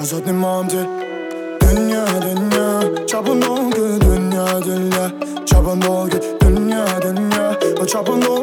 Azad imam dil Dünya dünya Çapın dolgu dünya dünya Çapın dolgu dünya dünya O çapın ol.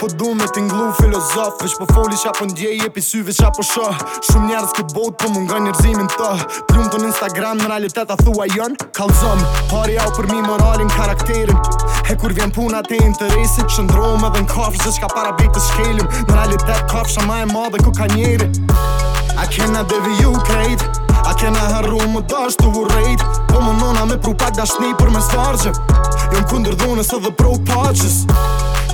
po du me t'inglu filozof Vesh po foli qa po ndjej e pisy vesh qa po shoh Shumë njerës bot po mund nga njerëzimin të Plumë të në Instagram në realitet a thua jën Kalzom pari au për mi moralin karakterin He kur vjen puna e interesit Shëndrojmë edhe në kafsh dhe qka para bitë të shkelim Në realitet kafsha ma e madhe ku ka njeri A kena deviju krejt A kena harru më dash të vurrejt Po më nona me pru pak dashni për me svargje Jëm kundër dhunës edhe pro paches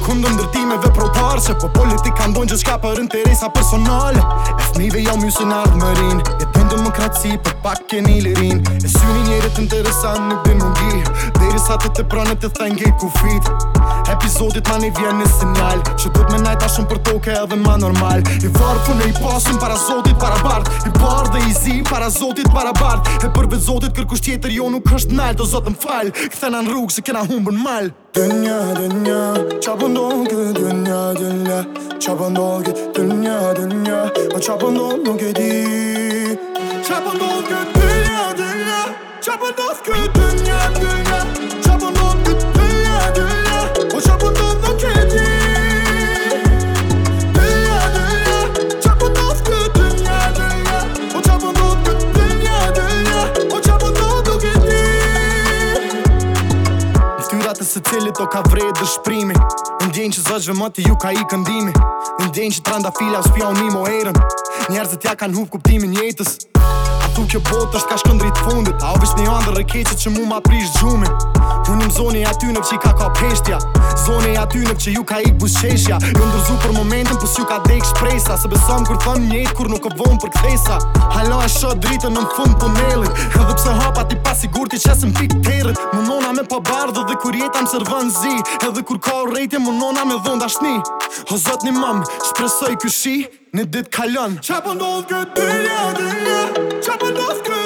kundë ndërtimeve pro tarëse Po politika në dojnë gjithë shka për interesa personale E fmejve javë mjusën ardhë më rinë E të ndëmokraci për pak e një lirinë E syni njerët interesan nuk dhe mundi mesat e të prane të thenge i kufit Epizodit ma një vjen një sinjal Që me najta shumë për toke edhe ma normal I varë ku në i pasun para zotit para bart I barë dhe i zi para zotit para bart E përve zotit kërkush tjetër jo nuk është nalë Do zotë më falë, këthe në në rrugë se kena humbën mal malë Dënja, dënja, qa pëndon këtë dënja, dënja Qa pëndon këtë dënja, dënja A po qa pëndon nuk e di Qa pëndon këtë dënja, dënja Qa pëndon dënja cilit o ka vrej dhe shprimi Në djen që zëgjve më të ju ka i këndimi Në djen që të randa fila u spja unë mimo erën Njerëzët ja kanë hup kuptimin jetës tu kjo bot është ka shkëndrit të fundit A obisht një andër e keqit që mu ma prish gjumi Unë në zoni e aty që i ka ka peshtja Zoni e aty nëpë që ju ka ik busqeshja Jo ndërzu për momentin pës ju ka dek shpresa Se besom kur thon njejt kur nuk e vonë për këthesa Halo e shot dritën në fund të nelit pse hopa ti pas i ti qesim ti të Më Munona me pa bardhë dhe kur jetam se rëvën zi Edhe kur ka munona me dhënda shni Hozot një mamë, shpresoj kë Ni ditt kallan. Chop on off good, dünya dünya. Chop on